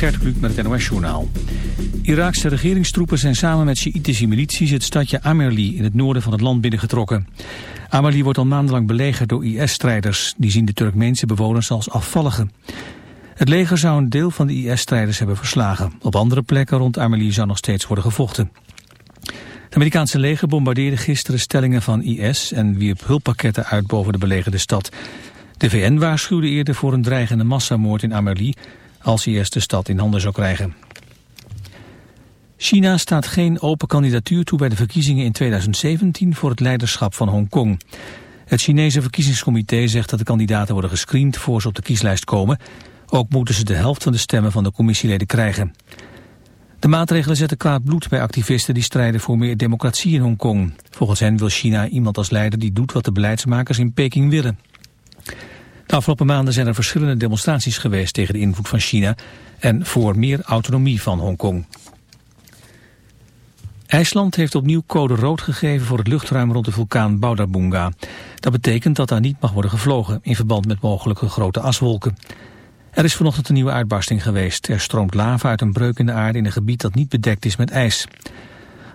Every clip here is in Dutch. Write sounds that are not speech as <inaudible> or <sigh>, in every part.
Gert Kluk met het NOS-journaal. Iraakse regeringstroepen zijn samen met Sjiitische milities het stadje Amerli in het noorden van het land binnengetrokken. Amerli wordt al maandenlang belegerd door IS-strijders. Die zien de Turkmeense bewoners als afvalligen. Het leger zou een deel van de IS-strijders hebben verslagen. Op andere plekken rond Amerli zou nog steeds worden gevochten. Het Amerikaanse leger bombardeerde gisteren stellingen van IS en wierp hulppakketten uit boven de belegerde stad. De VN waarschuwde eerder voor een dreigende massamoord in Amerli als IS de stad in handen zou krijgen. China staat geen open kandidatuur toe bij de verkiezingen in 2017 voor het leiderschap van Hongkong. Het Chinese verkiezingscomité zegt dat de kandidaten worden gescreend voor ze op de kieslijst komen. Ook moeten ze de helft van de stemmen van de commissieleden krijgen. De maatregelen zetten kwaad bloed bij activisten die strijden voor meer democratie in Hongkong. Volgens hen wil China iemand als leider die doet wat de beleidsmakers in Peking willen. De afgelopen maanden zijn er verschillende demonstraties geweest tegen de invloed van China en voor meer autonomie van Hongkong. IJsland heeft opnieuw code rood gegeven voor het luchtruim rond de vulkaan Baudarbunga. Dat betekent dat daar niet mag worden gevlogen in verband met mogelijke grote aswolken. Er is vanochtend een nieuwe uitbarsting geweest. Er stroomt lava uit een breuk in de aarde in een gebied dat niet bedekt is met ijs.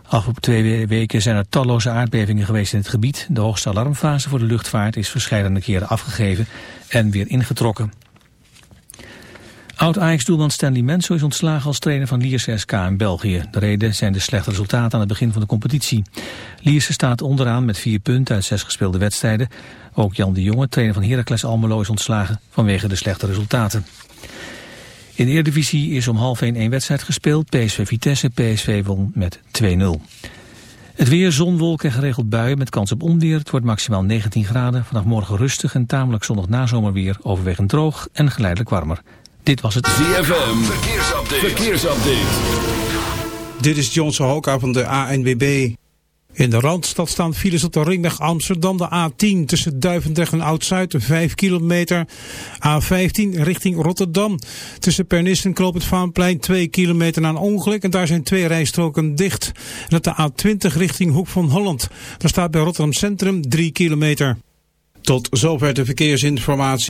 Afgelopen twee weken zijn er talloze aardbevingen geweest in het gebied. De hoogste alarmfase voor de luchtvaart is verschillende keren afgegeven en weer ingetrokken. Oud-Ajax-doelman Stanley Menso is ontslagen als trainer van Lierse SK in België. De reden zijn de slechte resultaten aan het begin van de competitie. Lierse staat onderaan met vier punten uit zes gespeelde wedstrijden. Ook Jan de Jonge, trainer van Heracles Almelo, is ontslagen vanwege de slechte resultaten. In de Eredivisie is om half 1 één wedstrijd gespeeld. PSV Vitesse, PSV won met 2-0. Het weer, zon, wolken en geregeld buien met kans op onweer. Het wordt maximaal 19 graden. Vanaf morgen rustig en tamelijk zonnig nazomerweer. Overwegend droog en geleidelijk warmer. Dit was het ZFM. Verkeersupdate. Verkeersupdate. Dit is Johnson Hoka van de ANWB. In de Randstad staan files op de ringweg Amsterdam, de A10 tussen Duivendrecht en Oud-Zuid, 5 kilometer. A15 richting Rotterdam, tussen Pernis en Kloop het Vaanplein, 2 kilometer na een ongeluk. En daar zijn twee rijstroken dicht. En op de A20 richting Hoek van Holland, daar staat bij Rotterdam Centrum 3 kilometer. Tot zover de verkeersinformatie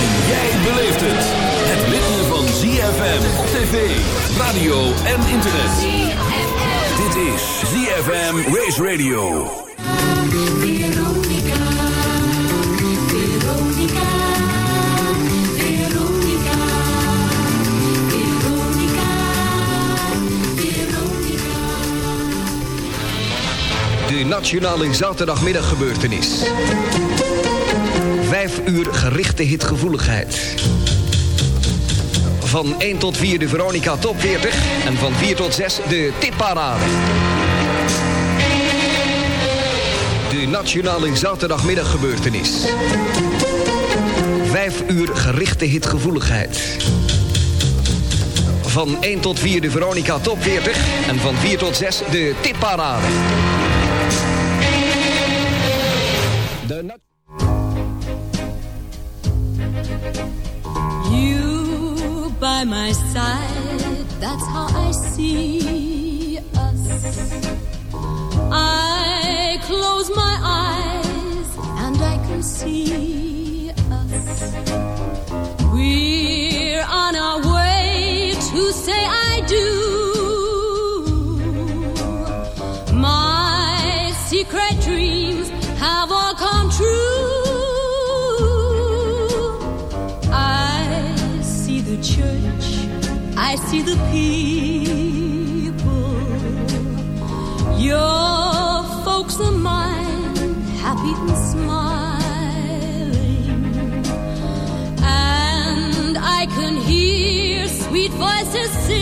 En jij beleeft het. Het ritme van ZFM op tv, radio en internet. Dit is ZFM Race Radio. Veronica, Veronica, Veronica, Veronica, Veronica. De Nationale Zaterdagmiddaggebeurtenis. Vijf uur gerichte hitgevoeligheid. Van 1 tot 4 de Veronica Top 40. En van 4 tot 6 de tipparade. De Nationale Zaterdagmiddaggebeurtenis. Vijf uur gerichte hitgevoeligheid. Van 1 tot 4 de Veronica Top 40. En van 4 tot 6 de tipparade. By my side, that's how I see us. I close my eyes and I can see us. We're on our see the people. Your folks are mine, happy and smiling. And I can hear sweet voices singing.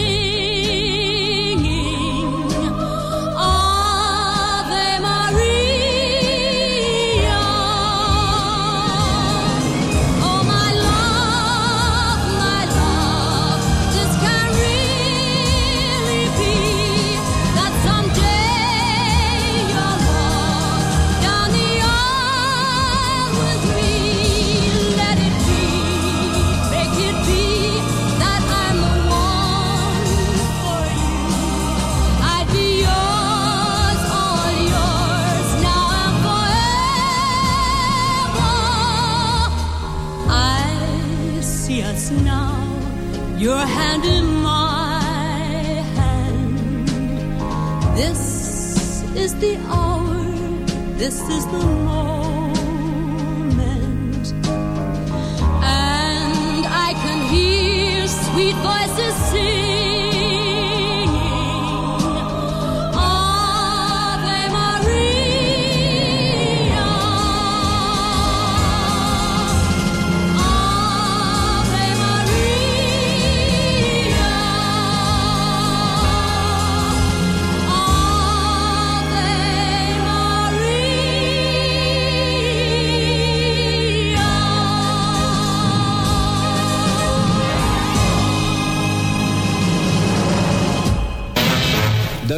This is the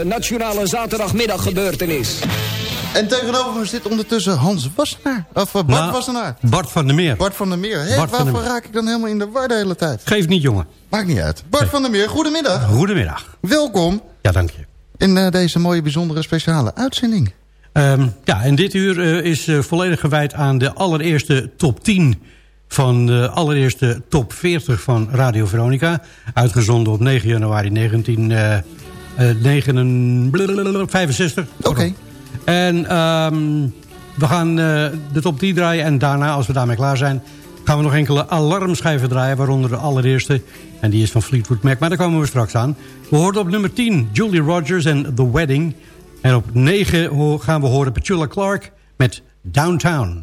De Nationale Zaterdagmiddaggebeurtenis. En tegenover me zit ondertussen Hans Wassenaar. Of eh, Bart Nou, Wassenaar. Bart van der Meer. Bart van der Meer. Der waarvoor Meer. raak ik dan helemaal in de war de hele tijd? Geef niet, jongen. Maakt niet uit. Bart van der Meer, goedemiddag. Goedemiddag. Welkom Ja, dank je. in eh, deze mooie bijzondere speciale uitzending. Ehm, ja, en dit uur eh, is eh, volledig gewijd aan de allereerste top 10 van de allereerste top 40 van Radio Veronica. Uitgezonden op 9 januari 1965. Oké. En ehm, we gaan eh, de top 10 draaien en daarna, als we daarmee klaar zijn... gaan we nog enkele alarmschijven draaien, waaronder de allereerste. En die is van Fleetwood Mac, maar daar komen we straks aan. We hoorden op nummer 10 Julie Rogers en The Wedding. En op 9 ho- gaan we horen Petula Clark met Downtown.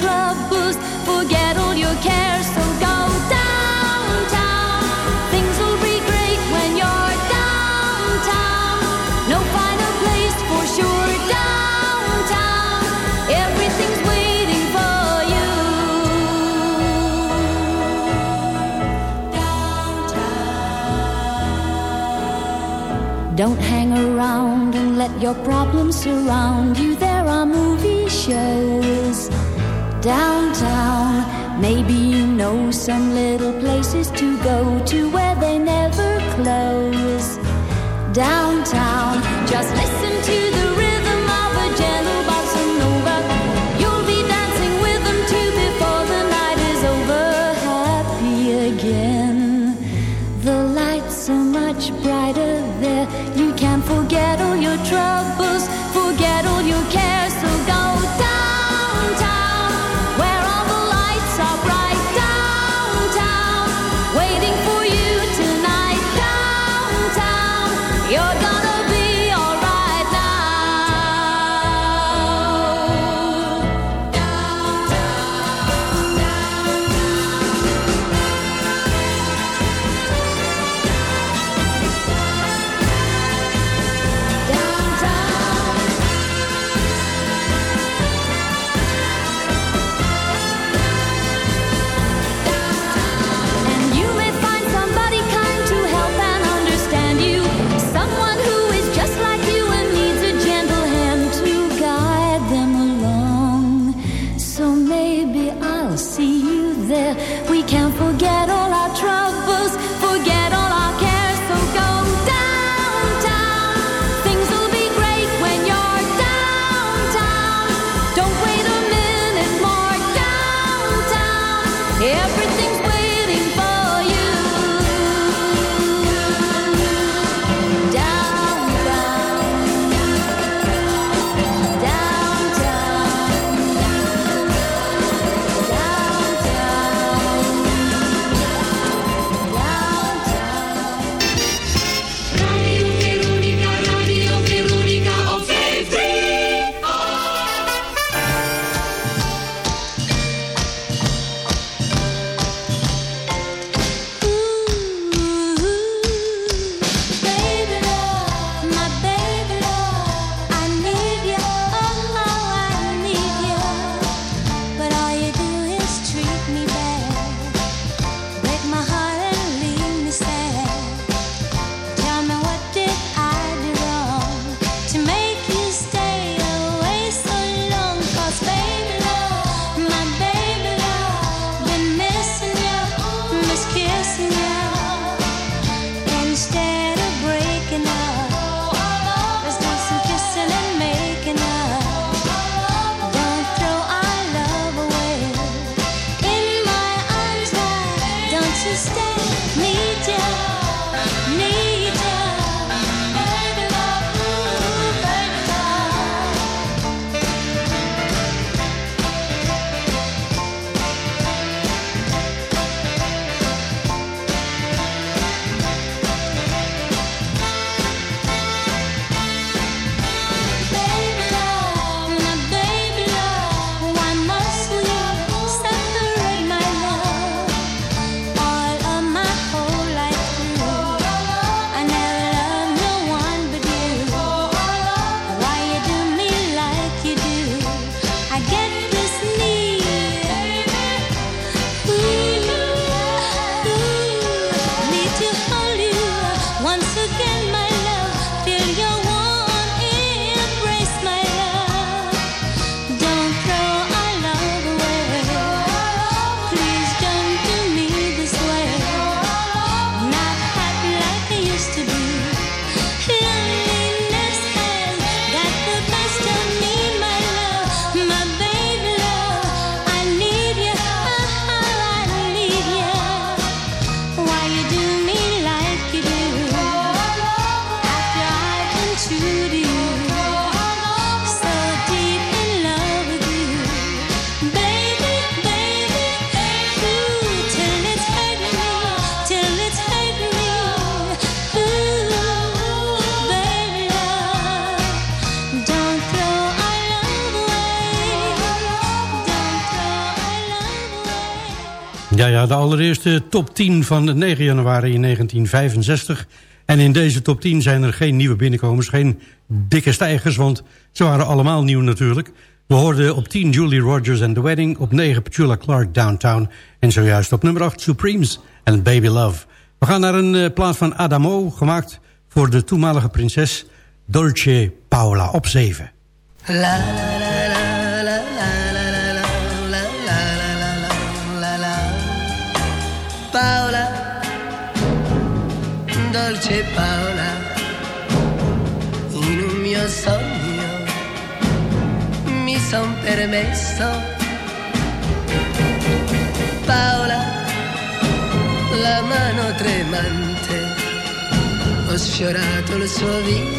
troubles, forget all your cares. So go downtown. Things will be great when you're downtown. No finer place for sure. Downtown, everything's waiting for you. Downtown. Don't hang around and let your problems surround you. There are movie shows downtown. Maybe you know some little places to go to where they never close. Downtown, just listen de allereerste top 10 van 9 januari in 1965. En in deze top 10 zijn er geen nieuwe binnenkomers, geen dikke stijgers... want ze waren allemaal nieuw natuurlijk. We hoorden op 10 Julie Rogers and The Wedding... op 9 Petula Clark Downtown... en zojuist op nummer 8 Supremes en Baby Love. We gaan naar een eh, plaats van Adamo, gemaakt voor de toenmalige prinses Dolce Paola op 7. Paola in un mio sogno mi son permesso. Paola la mano tremante ho sfiorato il suo viso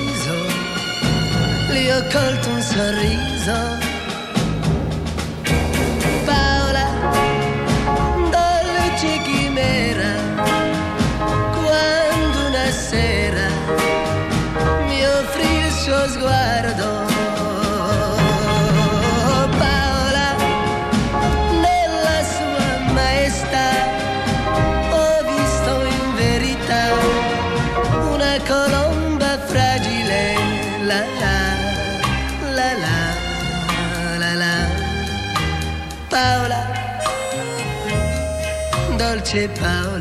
gli ho colto un sorriso. Dolce Paola.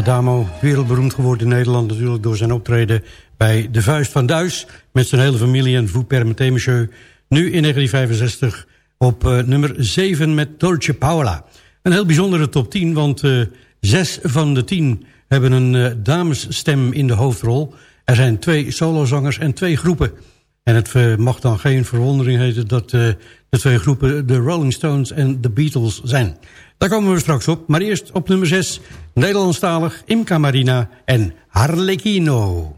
Adamo, wereldberoemd geworden in Nederland natuurlijk door zijn optreden bij De Vuist van Duis met zijn hele familie en Vous permettez monsieur. Nu in 1965 op eh, nummer 7 met Dolce Paola. Een heel bijzondere top 10, want eh, zes van de tien hebben een eh, damesstem in de hoofdrol. Er zijn twee solozangers en twee groepen. En het mag dan geen verwondering heten dat de twee groepen de Rolling Stones en de Beatles zijn. Daar komen we straks op. Maar eerst op nummer 6, Nederlandstalig, Imca Marina en Harlequino.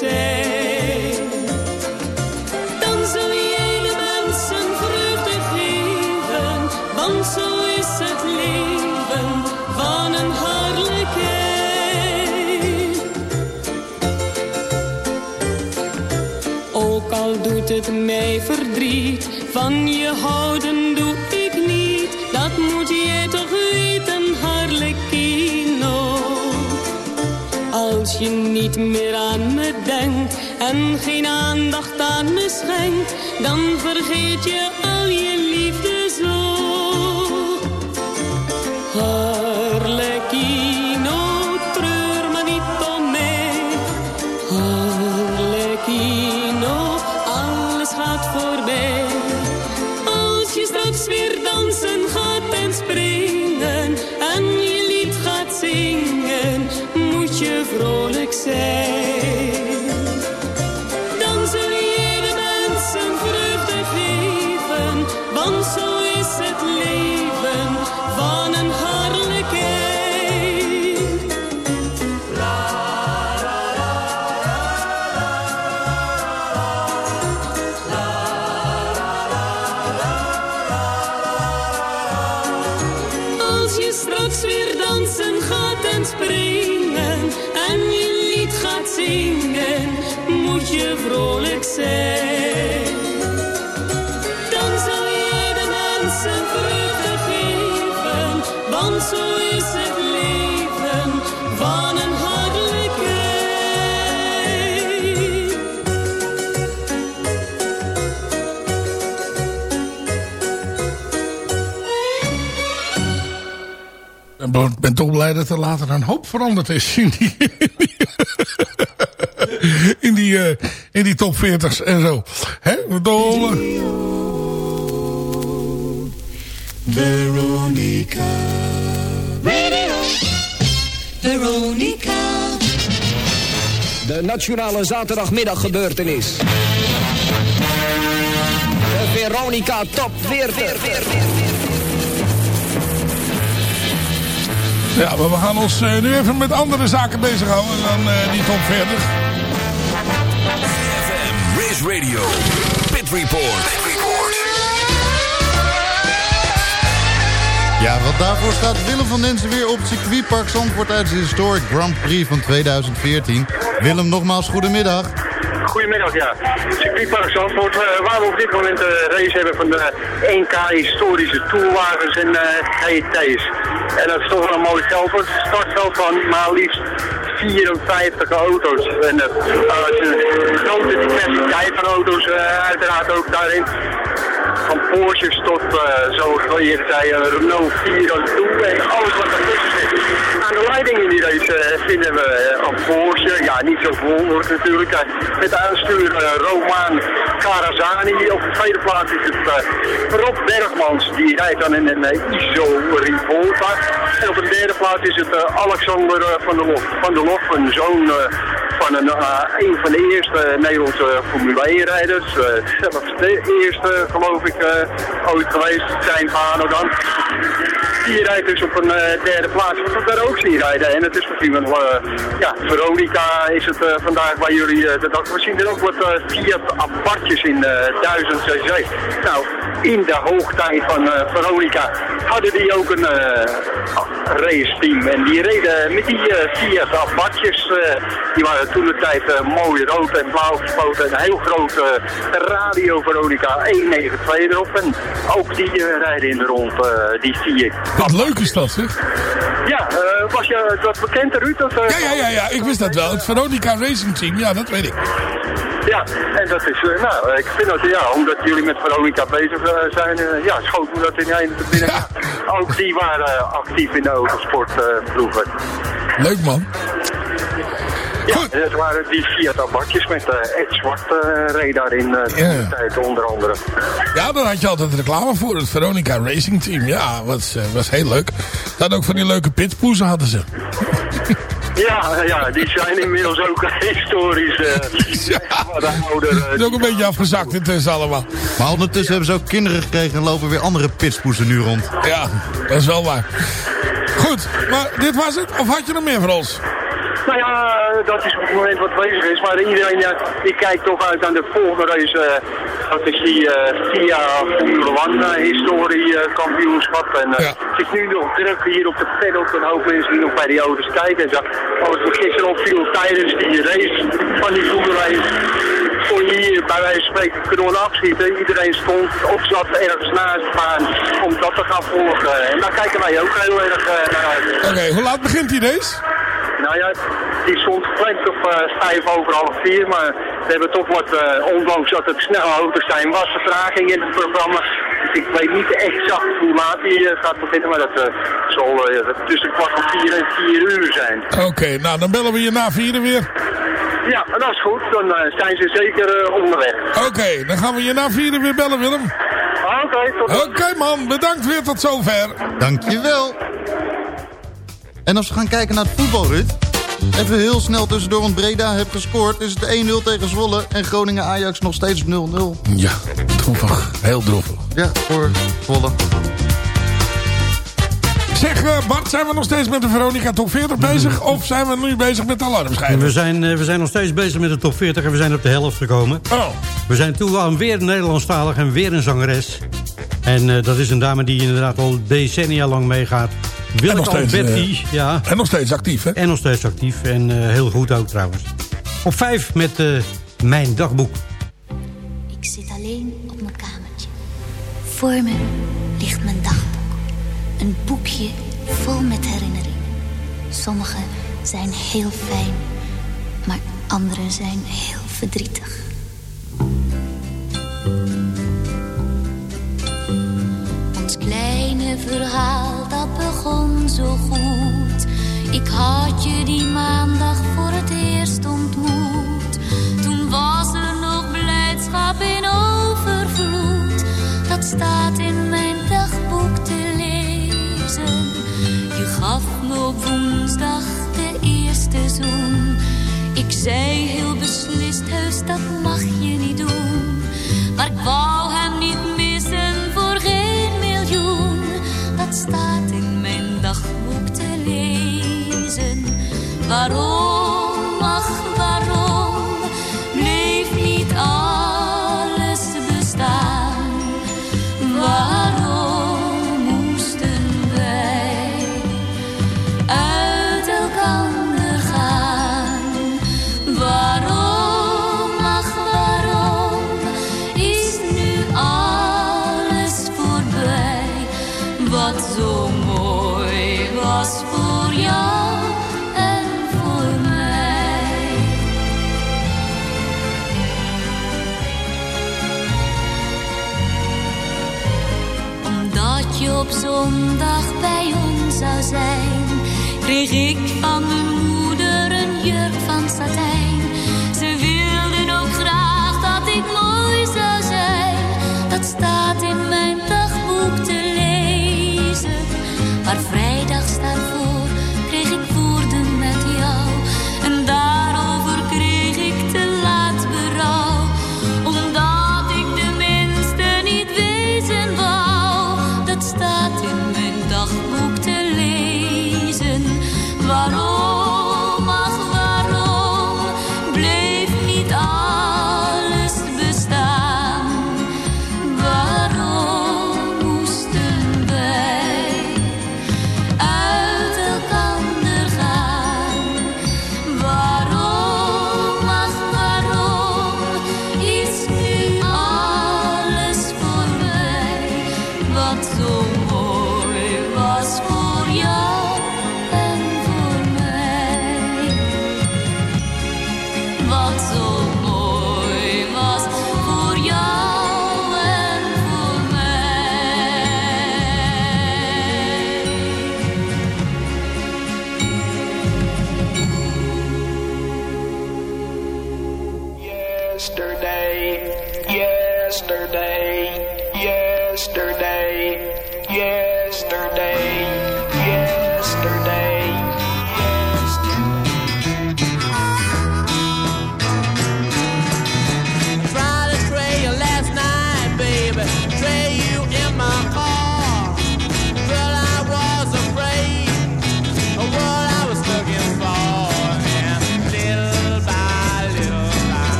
Zijn. Dan zul jij de mensen vreugde geven, want zo is het leven van een harlekijn. Ook al doet het mij verdriet, van je houden doe ik niet. Dat moet jij toch weten, harlekino. Als je niet meer aan en geen aandacht aan me schenkt, dan vergeet je al je Ik ben toch blij dat er later een hoop veranderd is in die, in die, eh, in die top 40's en zo. Hè? Dole. Veronica. Radio. Veronica. De nationale zaterdagmiddaggebeurtenis. De Veronica Top 40. Ja, maar we gaan ons eh, nu even met andere zaken bezighouden dan eh, die top 40. Race Radio, Pit Report. Ja, want daarvoor staat Willem van Densen weer op het circuitpark Zandvoort tijdens de Historic Grand Prix van 2014. Willem, nogmaals goedemiddag. Goedemiddag, ja. Circuitpark Zandvoort, eh, waar we op dit moment een race hebben van de 1K historische tourwagens en eh GT's. En dat is toch wel een mooi het startveld van maar liefst 54 auto's. En eh, dat is een grote diversiteit van auto's, eh, uiteraard ook daarin. Van Porsches tot, eh, al eerder zei, een Renault 402 en alles wat ertussen zit. Aan de leiding in die race eh, vinden we eh, een Porsche, ja niet zo verwonderlijk natuurlijk, eh, met aanstuur eh, Roman Carazani. Op de tweede plaats is het eh, Rob Bergmans, die rijdt dan in een eh, ISO Rivolta. En op de derde plaats is het eh, Alexander eh, van der Lof. Van der Lof, een zoon eh, van een, eh, een van de eerste Nederlandse Formule 1 rijders. eh, zelfs de eerste geloof ik eh, ooit geweest, zijn vader dan. Die rijdt dus op een derde plaats, wat we daar ook zien rijden. En het is misschien wel, ja, Veronica is het vandaag bij jullie de dag. We zien er ook wat Fiat apartjes in eh 1000 cc. Nou, in de hoogtijd van Veronica hadden die ook een eh race team. En die reden met die Fiat apartjes. die waren toen de tijd eh, mooi rood en blauw gespoten. Een heel groot eh, radio Veronica 192 erop. En ook die eh, rijden in de rond, die Fiat. Wat leuk is dat, zeg. Ja, was je dat bekend, Ruud? Dat, Ja, ja, ja, ja, ik wist dat wel. Het Veronica Racing Team, ja, dat weet ik. Ja, en dat is, nou, ik vind dat, ja, omdat jullie met Veronica bezig zijn, ja, schoot me dat in één te binnen. Ook die waren actief in de autosport vroeger. Leuk, man. Ja, dat waren die Fiat Abartjes met eh Ed Zwart eh radar in eh, Ja. de tijd onder andere. Ja, daar had je altijd reclame voor. Het Veronica Racing Team. Ja, was, eh, was heel leuk. Ze hadden ook van die leuke pitpoezen, hadden ze. <laughs> Ja, ja, die zijn inmiddels ook <laughs> historisch eh <laughs> wat ouder. eh, Het is ook een beetje afgezakt intussen allemaal. Maar ondertussen hebben ze ook kinderen gekregen en lopen weer andere pitspoezen nu rond. Ja, dat is wel waar. Goed, maar dit was het? Of had je nog meer voor ons? Nou ja, dat is op het moment wat bezig is. Maar iedereen ja, die kijkt toch uit aan de volgende race. eh, dat is die eh FIA Formule 1 eh, historie eh, kampioenschap. En eh, het is nu nog druk hier op de paddock. Een hoop mensen die nog bij die auto's kijken. En zo. Wat me gisteren opviel tijdens die race van die Formule 1. Kon je hier bij wijze van spreken kanon afschieten. Iedereen stond of zat ergens naast de baan om dat te gaan volgen. En daar kijken wij ook heel erg eh, naar uit. Oké, hoe laat begint die race? Nou ja, die stond gepland op eh, vijf over half vier, maar we hebben toch wat, eh, ondanks dat het snelle auto's zijn, was vertraging in het programma. Dus ik weet niet exact hoe laat die eh, gaat beginnen, maar dat zal eh, tussen kwart van vier en vier uur zijn. Oké, nou dan bellen we je na vieren weer. Ja, dat is goed, dan zijn ze zeker onderweg. Oké, dan gaan we je na vieren weer bellen, Willem. Oké, tot Oké man, bedankt weer tot zover. Dankjewel. En als we gaan kijken naar het voetbal, Ruud. Even heel snel tussendoor, want Breda heeft gescoord. Is het 1-0 tegen Zwolle en Groningen-Ajax nog steeds 0-0. Ja, droevig. Heel droevig. Ja, voor Zwolle. Zeg eh, Bart, zijn we nog steeds met de Veronica Top 40 bezig? Of zijn we nu bezig met de alarmschijven? We zijn, eh, we zijn nog steeds bezig met de top 40 en we zijn op de helft gekomen. Oh. We zijn toe aan weer een Nederlandstalig en weer een zangeres. En eh, dat is een dame die inderdaad al decennia lang meegaat. En Willeke nog Alberti, eh, ja. En nog steeds actief, hè? En nog steeds actief en eh, heel goed ook trouwens. Op vijf met eh, Mijn Dagboek. Ik zit alleen op mijn kamertje. Voor me ligt mijn dagboek. Een boekje vol met herinneringen. Sommige zijn heel fijn, maar andere zijn heel verdrietig. Ons kleine verhaal, dat begon zo goed. Ik had je die maandag voor het eerst ontmoet. Toen was er nog blijdschap in overvloed. Dat staat in mijn op woensdag de eerste zoen. Ik zei heel beslist, heus dat mag je niet doen. Maar ik wou hem niet missen voor geen miljoen. Dat staat in mijn dagboek te lezen. Waarom? kreeg van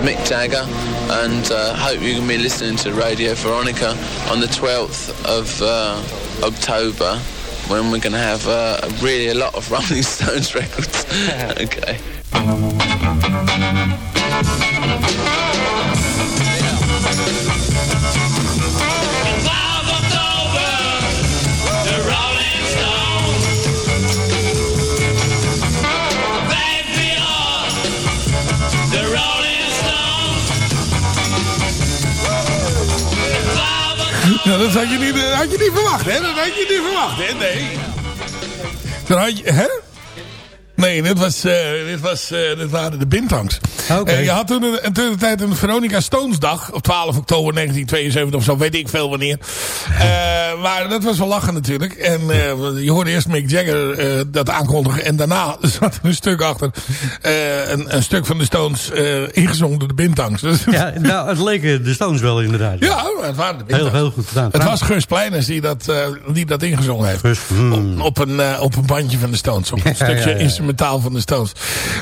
Mick Jagger, and uh, hope you can be listening to Radio Veronica on the 12th of uh, October when we're going to have uh, really a lot of Rolling <laughs> Stones records. <laughs> okay. Nou, dat had je, niet, eh, had je niet verwacht, hè? Dat had je niet verwacht, hè? Nee. Dat had je, hè? Nee, dit, was, uh, dit, was, uh, dit waren de Bintangs. Oké. Uh, je had toen een, een tijd een Veronica Stones dag. Op 12 oktober 1972 of zo. Weet ik veel wanneer. <laughs> maar dat was wel lachen natuurlijk. En je hoorde eerst Mick Jagger dat aankondigen. En daarna <laughs> zat er een stuk achter. Een, een, stuk van de Stones ingezongen door de Bintangs. Dus, ja, nou, het leken de Stones wel inderdaad. Ja, het waren de Bintangs. Heel, heel goed gedaan. Het was Gus Pleiners die dat, die dat ingezongen heeft. Gus, hmm. op, op, een, op een bandje van de Stones. Op een Ja, stukje ja, ja. Instrumentaal van de Stones.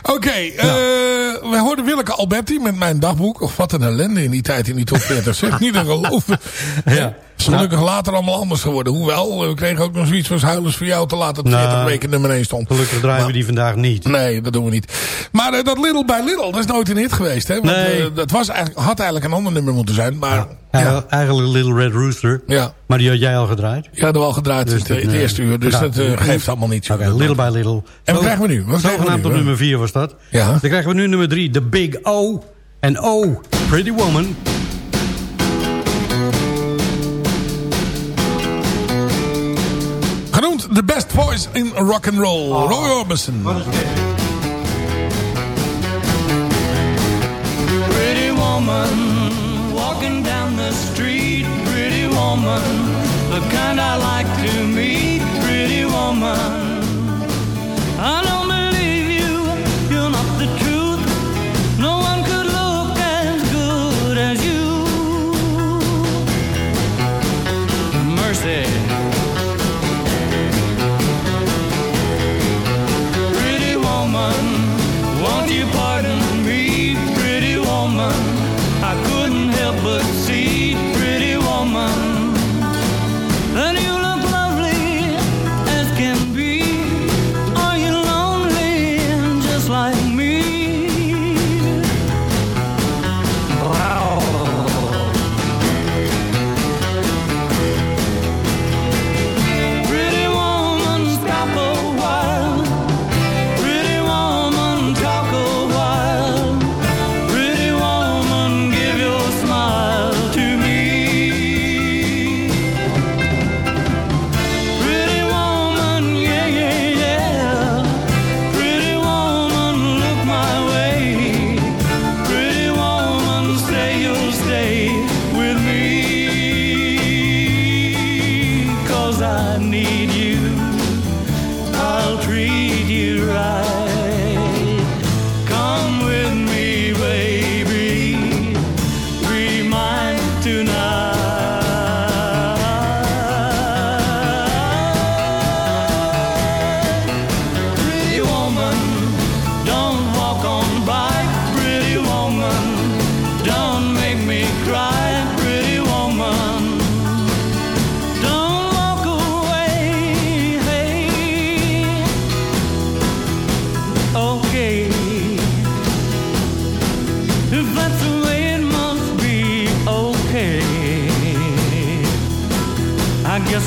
Oké, eh, we hoorden Willeke Alberti met mijn dagboek. Of wat een ellende in die tijd in die top 40. Zeg, niet te geloven. <laughs> Ja. is gelukkig later allemaal anders geworden. Hoewel, we kregen ook nog zoiets als Huilers voor jou te laten het 40 Nou, weken nummer 1 stond. Gelukkig draaien we die vandaag niet. Nee, dat doen we niet. Maar eh, dat Little by Little, dat is nooit een hit geweest. Hè? Want, Nee. eh, dat was eigenlijk, had eigenlijk een ander nummer moeten zijn. Maar Ja. Eigenlijk Little Red Rooster. Ja. Maar die had jij al gedraaid. ja, dat wel gedraaid in het, dat, het eh, eerste uur. Dus nou, dat eh, eh, geeft allemaal niets. Oké, Little by Little. En wat krijgen we nu? Wat Zogenaamd op nummer 4 was dat. Ja. Dan krijgen we nu nummer 3, The Big O. En O, Pretty Woman. Genoemd The Best Voice in Rock and Roll. Ah. Roy Orbison. Pretty woman, walking down the street. Pretty woman, the kind I like to meet. Pretty woman, I don't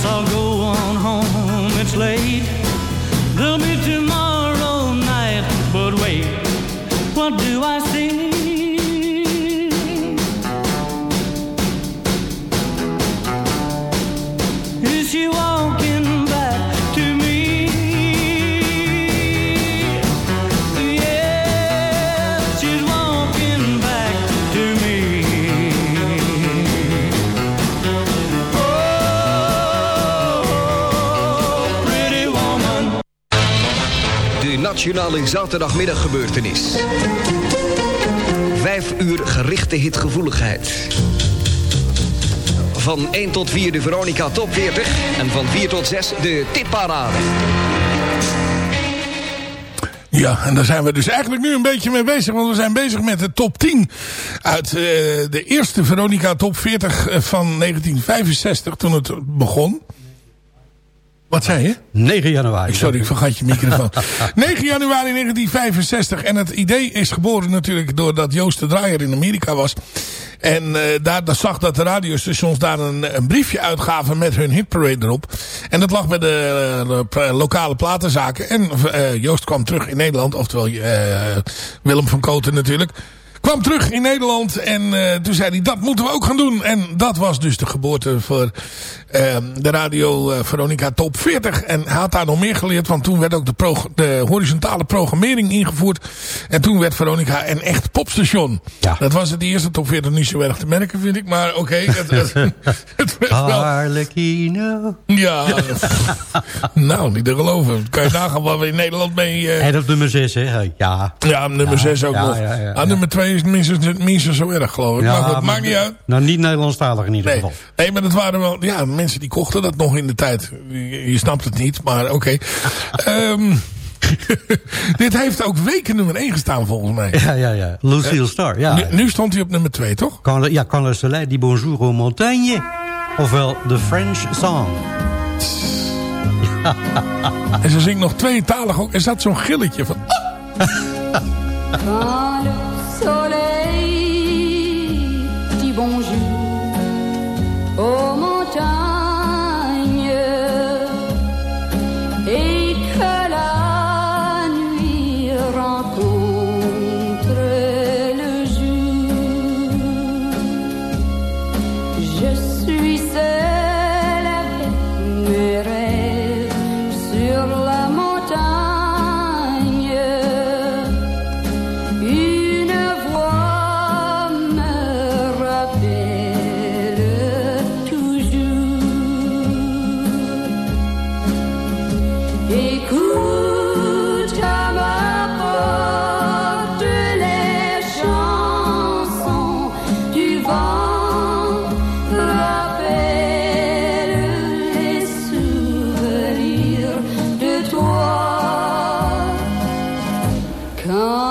songs nationale zaterdagmiddaggebeurtenis. Vijf uur gerichte hitgevoeligheid. Van 1 tot 4 de Veronica Top 40. En van 4 tot 6 de tipparade. Ja, en daar zijn we dus eigenlijk nu een beetje mee bezig. Want we zijn bezig met de top 10 uit eh, de eerste Veronica top 40 van 1965 toen het begon. Wat zei je? 9 januari. Sorry, ik vergat je microfoon. <laughs> 9 januari 1965. En het idee is geboren natuurlijk doordat Joost de Draaier in Amerika was. En eh, daar, daar zag dat de radiostations daar een, een briefje uitgaven met hun hitparade erop. En dat lag bij de, eh, lokale platenzaken. En eh, Joost kwam terug in Nederland. Oftewel Willem van Koten natuurlijk. Kwam terug in Nederland en eh, toen zei hij dat moeten we ook gaan doen. En dat was dus de geboorte voor eh, de Radio eh, Veronica Top 40. En hij had daar nog meer geleerd, want toen werd ook de, de horizontale programmering ingevoerd. En toen werd Veronica een echt popstation. Dat was het eerste Top 40 niet zo erg te merken vind ik, maar oké. het, het, het <laughs> werd wel... Harlequino. Ja, <laughs> nou niet te geloven. Kan je nagaan waar we in Nederland mee... eh, En op nummer 6, hè? Ja. ja, nummer Ja, 6 ook ja, nog. ja, ja, Ah, ja. nummer 2 is minstens, minstens zo erg, geloof ik. maar goed, maakt niet uit. Nou, niet Nederlandstalig in ieder Nee. geval. nee, maar dat waren wel ja, mensen die kochten dat nog in de tijd. Je, je snapt het niet, maar oké. <laughs> Ehm, <laughs> dit heeft ook weken nummer 1 gestaan volgens mij. Ja, ja, ja. Lucille Star, ja. Nu, nu stond hij op nummer 2, toch? Quand le, ja, quand le soleil dit bonjour aux montagnes. Ofwel The French Song. En ze zingt nog tweetalig ook. Er zat zo'n gilletje van... <laughs> Soleil dit bonjour. Aux Quand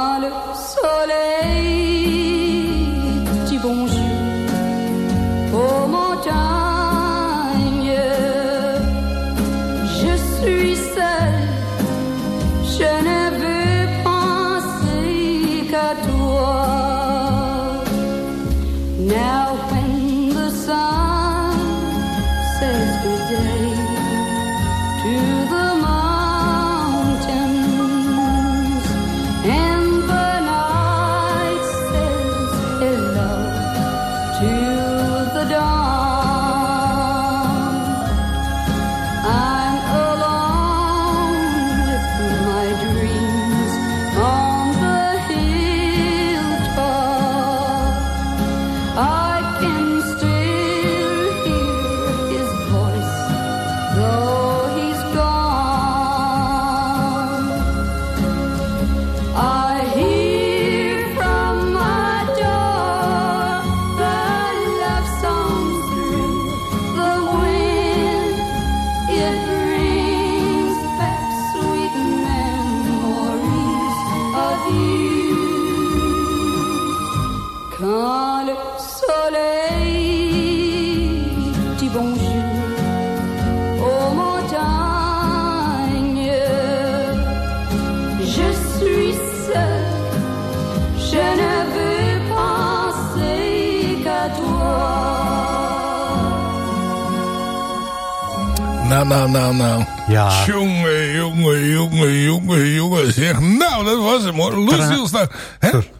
Nou, nou. Ja. Jongen, jongen, jongen, jongen, jongen. Zeg, nou, dat was hem hoor. Lucille Star.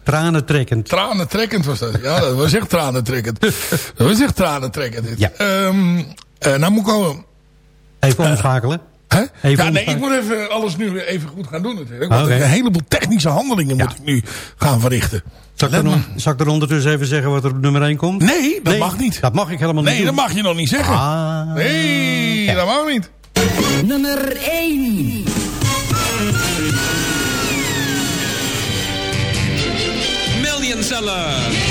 Tranentrekkend. Tranentrekkend was dat. Ja, dat was echt tranentrekkend. <laughs> dat was echt tranentrekkend. Dit. Ja. Ehm, eh, nou moet ik al... Even omschakelen. Hè? Even ja, nee, ik moet even alles nu weer even goed gaan doen natuurlijk. Want een heleboel technische handelingen moet ik nu gaan verrichten. Zal ik, er, on- zal ik er ondertussen even zeggen wat er op nummer 1 komt? Nee, dat mag niet. Dat mag ik helemaal Nee, niet dat doen. mag je nog niet zeggen. Ah. Nee, dat mag niet. Nummer 1. Million seller.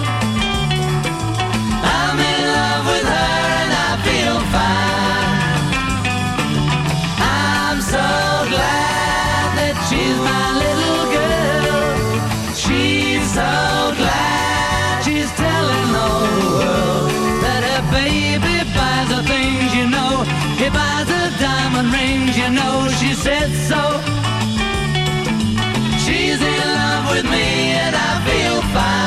So. She's in love with me and I feel fine.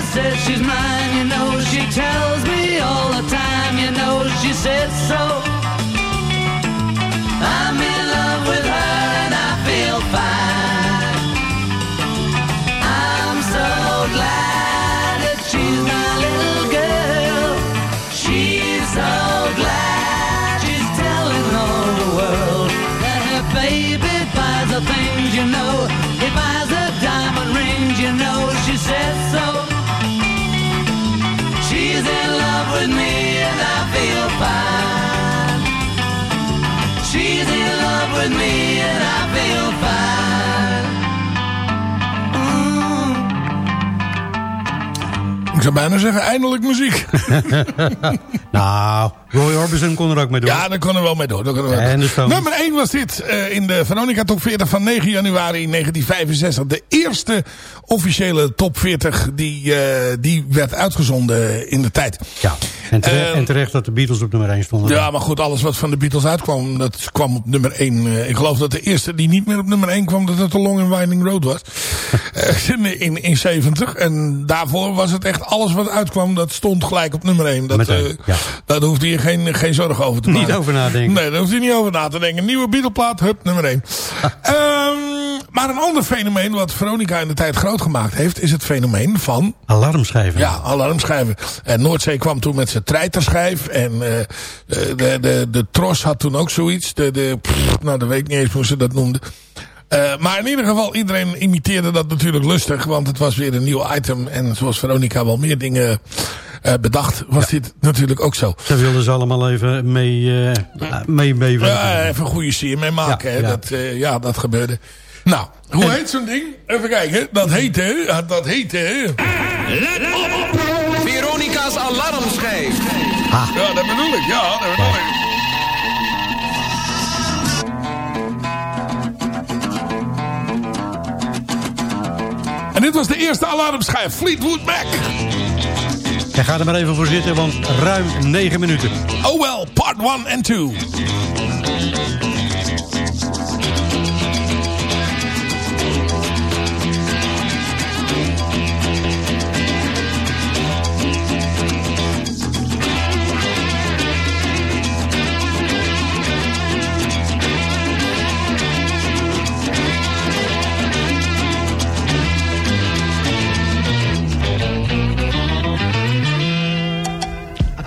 Says she's mine, you know she tells me all the time, you know she said so. Zou bijna zeggen, eindelijk muziek. <laughs> <laughs> Nou, Roy Orbison kon er ook mee door. Ja, daar kon er wel mee door. Daar kon er wel En mee de door. Stones. Nummer 1 was dit eh, in de Veronica Top 40 van 9 januari 1965. De eerste officiële Top 40 die, eh, die werd uitgezonden in de tijd. Ja, en terecht, en terecht dat de Beatles op nummer 1 stonden. Ja, maar goed, alles wat van de Beatles uitkwam, dat kwam op nummer 1. Eh, ik geloof dat de eerste die niet meer op nummer 1 kwam, dat het The Long and Winding Road was. <laughs> Eh, in, in, in 70. En daarvoor was het echt alles wat uitkwam, dat stond gelijk op nummer 1. Dat, eh, ja. Daar hoefde je geen, geen zorgen over te Niet maken. over nadenken. Nee, daar hoeft je niet over na te denken. Nieuwe Beatleplaat, hup, nummer 1. <laughs> maar een ander fenomeen wat Veronica in de tijd groot gemaakt heeft, is het fenomeen van... Alarmschijven. Ja, alarmschijven. En Noordzee kwam toen met zijn treiterschijf. En eh, de, de, de, de Tros had toen ook zoiets. De, de, pff, nou, dat weet ik niet eens hoe ze dat noemden. Eh, maar in ieder geval, iedereen imiteerde dat natuurlijk lustig. Want het was weer een nieuw item. En zoals Veronica wel meer dingen eh, bedacht, was dit natuurlijk ook zo. Ze wilden ze allemaal even mee, eh mee, mee Ja, even een goede sier mee maken. Ja. Dat, eh, ja, dat gebeurde. Nou, hoe heet zo'n ding? Even kijken. Dat heette... Dat heette... Let op! Veronica's alarmschijf. Ja, dat bedoel ik. Ja, dat bedoel ik. En dit was de eerste alarmschijf. Fleetwood Mac. En ga er maar even voor zitten, want ruim 9 minuten. Oh well, part 1 en 2.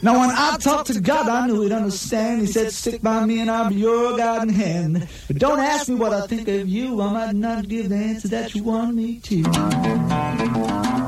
Now when I talked to God, I knew he'd understand. He said, stick by me and I'll be your guiding hand. But don't ask me what I think of you. I might not give the answer that you want me to.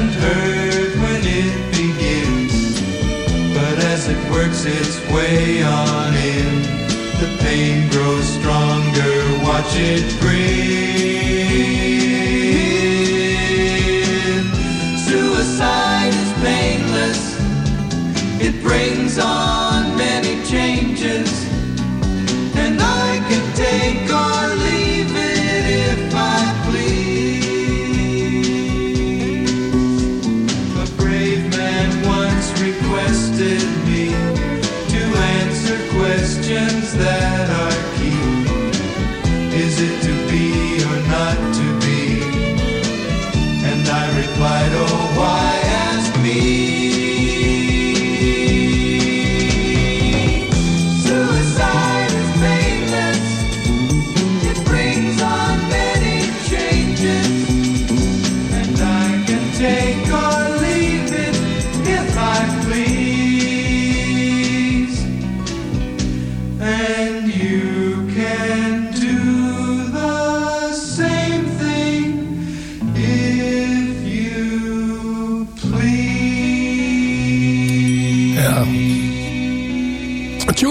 Doesn't hurt when it begins, but as it works its way on in, the pain grows stronger. Watch it grin. Suicide is painless. It brings on many changes, and I can take or leave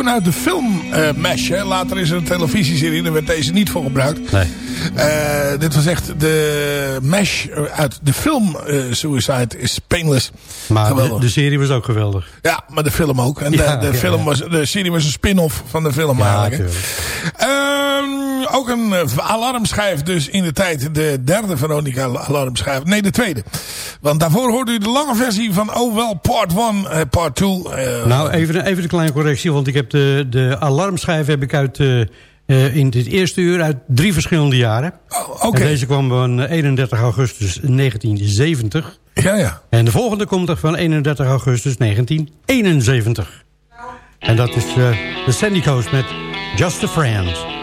Uit de film eh Mesh. Hè. Later is er een televisieserie. Daar werd deze niet voor gebruikt. Nee. Eh, dit was echt de Mesh uit de film eh, Suicide is Painless. Maar de, de serie was ook geweldig. Ja, maar de film ook. En Ja, de, de, ja, film ja. Was, de serie was een spin-off van de film Ja, eigenlijk. Ook een eh, alarmschijf dus in de tijd. De derde Veronica alarmschijf. Nee, de tweede. Want daarvoor hoorde u de lange versie van Oh Well Part 1, eh, Part 2. eh, Nou, even, even een kleine correctie, want ik heb de, de alarmschijf heb ik uit, eh, in dit eerste uur uit drie verschillende jaren. Oh, oké. Deze kwam van 31 augustus 1970. Ja, ja. En de volgende komt er van 31 augustus 1971. En dat is de Sandy Coast met Just a Friend.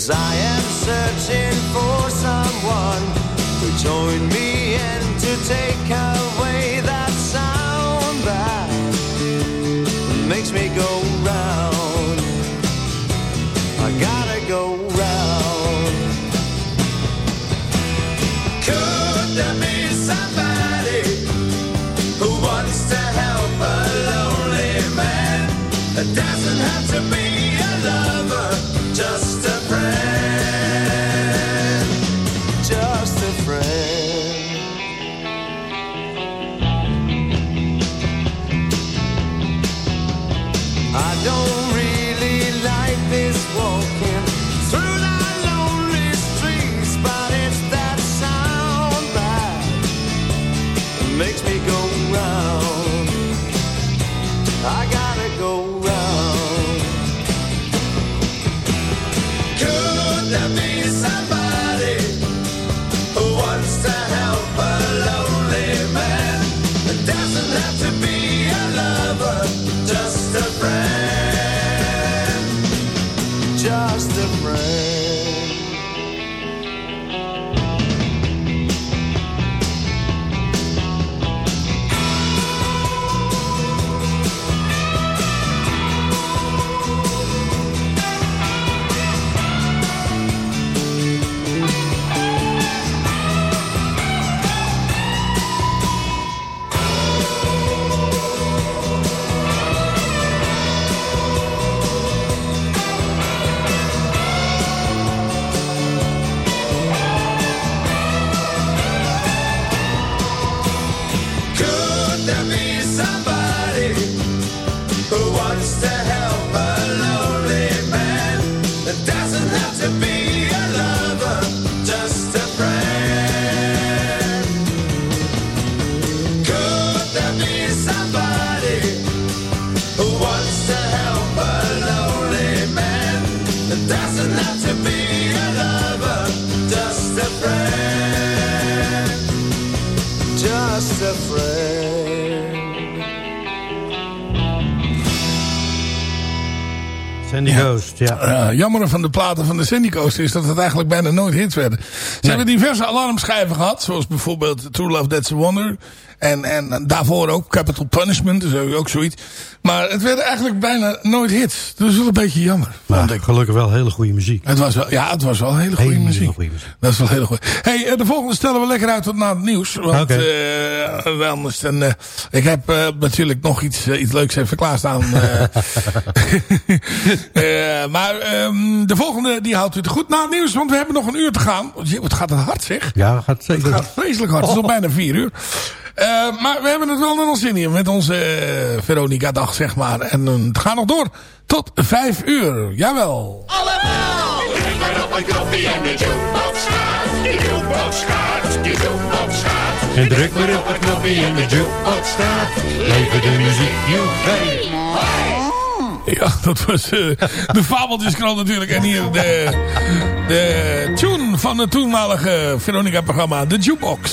Cause I am searching for someone to join me and to take away that sound that makes me go round. I gotta go round. Could there be somebody who wants to help a lonely man? It doesn't have to be Sandy Ghost, ja. Uh, jammer van de platen van de Sandy Coast is dat het eigenlijk bijna nooit hits werden. Ze hebben diverse alarmschijven gehad. Zoals bijvoorbeeld True Love That's a Wonder. En, en daarvoor ook Capital Punishment. Dus ook zoiets. Maar het werden eigenlijk bijna nooit hits. Dat is wel een beetje jammer. Maar gelukkig wel hele goede muziek. Het was wel, ja, het was wel hele goede Hele muziek. goede muziek. Dat is wel heel goed. Hey, eh, de volgende stellen we lekker uit tot na het nieuws. Want Oké. eh, anders dan, eh, ik heb natuurlijk nog iets, iets leuks even klaarstaan. <laughs> maar ehm, de volgende die houdt u te goed na het nieuws. Want we hebben nog een uur te gaan. Jee, Wat gaat het hard zeg. Ja, gaat zeker. Het gaat vreselijk hard. Het is nog bijna vier uur. Eh, maar we hebben het wel naar ons zin hier. Met onze eh, Veronica dag zeg maar. En eh, het gaat nog door tot vijf uur. Jawel. Allemaal! Druk op een knopje en druk maar op het knopje en de jukebox staat. Leven de muziek, joepie. Ja, dat was de Fabeltjeskrant natuurlijk. En hier de, de tune van het toenmalige Veronica-programma, de Jukebox.